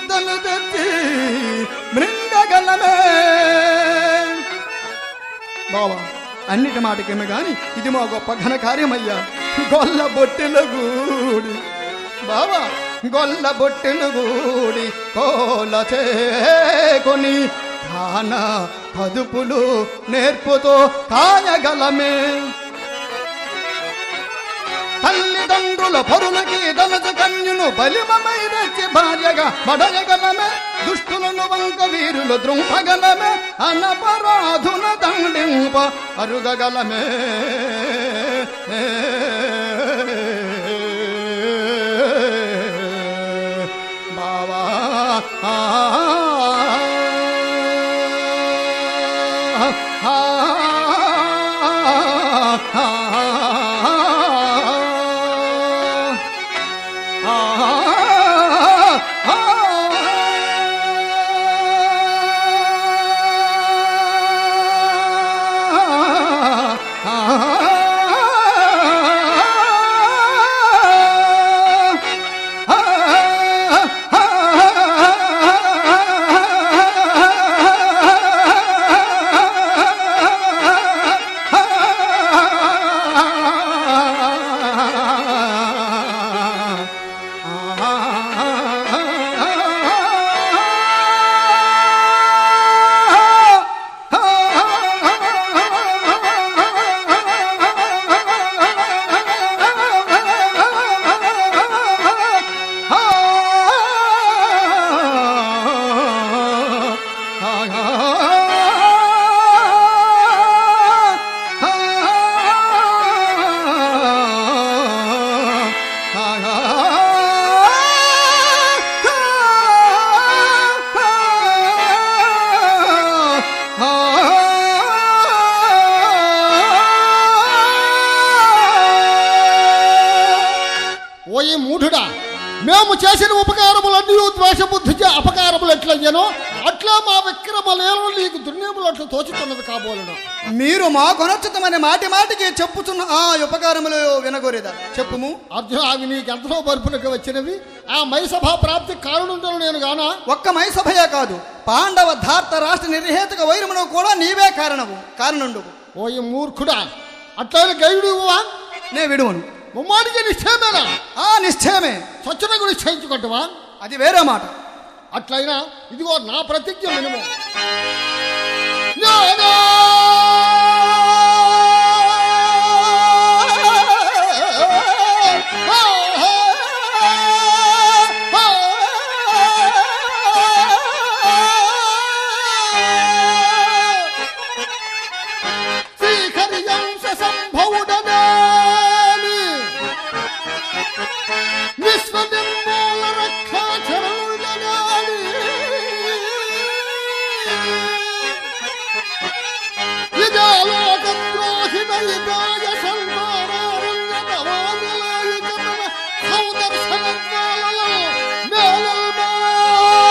మిసిము ముద్దలు తెచ్చి మృంగగలమే బావా అన్నిటి మాటకేమే గాని ఇది మా గొప్ప ఘన కార్యమయ్యా. గొల్ల బొట్టెల గూడి. బావా గొల్ల బొట్టెలు గూడి కోల చేకొని కాన కదుపులు నేర్పుతో కాయగలమే. తల్లిదండ్రుల పరులకి దళజ కన్యును బలిమమై తెచ్చి భార్యగా బడయగలమే దుష్టులను వంక వీరులు దృంపగలమే అనపరాధున దండింప అరుగగలమే బావా ah, ah. ఓయి మూఢుడా? మేము చేసిన ఉపకారములన్నీ ద్వేషబుద్ధిచే అపకారములు ఎట్లయ్యనో అట్లా మా విక్రమలేను నీకు దుర్నియములు అట్లు తోచుతున్నది కాబోలను. మీరు మా కొనొచ్చుతమని మాటి మాటికి చెప్పుచున్న ఆ ఉపకారములు వినగోరేదా? చెప్పుము. అర్జున అవి నీకు ఎంతలో బరుపునకు వచ్చినవి? ఆ మైసభా ప్రాప్తి కారణుండను నేను గానా? ఒక్క మైసభయే కాదు పాండవ ధార్త రాష్ట్ర నిర్హేతుక వైరమును కూడా నీవే కారణము కారణుండు ఓయి మూర్ఖుడా అట్లయిన గైడు నే విడువను. ముమ్మాడికి నిశ్చయమేనా? నిశ్చయమే స్వచ్ఛతకు నిశ్చయించుకుంటావా అది వేరే మాట. అట్లయినా ఇదిగో నా ప్రతిజ్ఞ మినిమం నానా! శ్రీహరియంశ Nispetim olarak kaçırılan Ali. Yedalı İbrahim'e İbrahim'e salvararında davranıla yıkımına Kavdar sanat bağlalı ne olmasın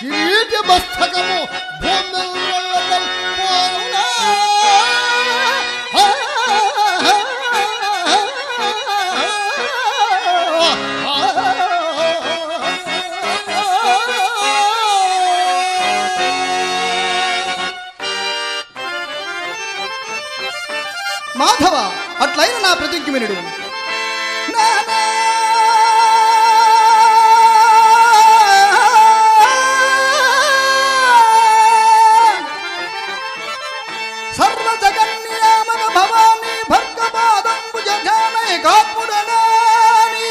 Gidi bastakımı bombalı Madhava అట్లయిన నా ప్రతిజ్ఞ వినుడు సర్వ జగన్నియామక భవాని భర్గపాదంబుజ జానయ కాపుడనాని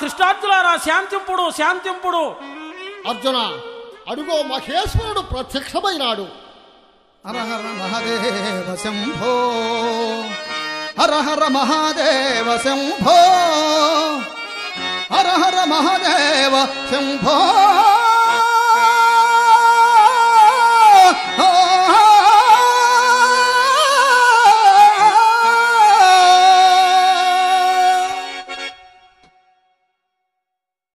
కృష్ణార్జులారా శాంతింపుడు శాంతింపుడు. అర్జున అడుగో మహేశ్వరుడు ప్రత్యక్షమైనాడు. హర హర మహదేవ శంభో హర హర మహాదేవ శంభో హర హర మహాదేవ శంభో.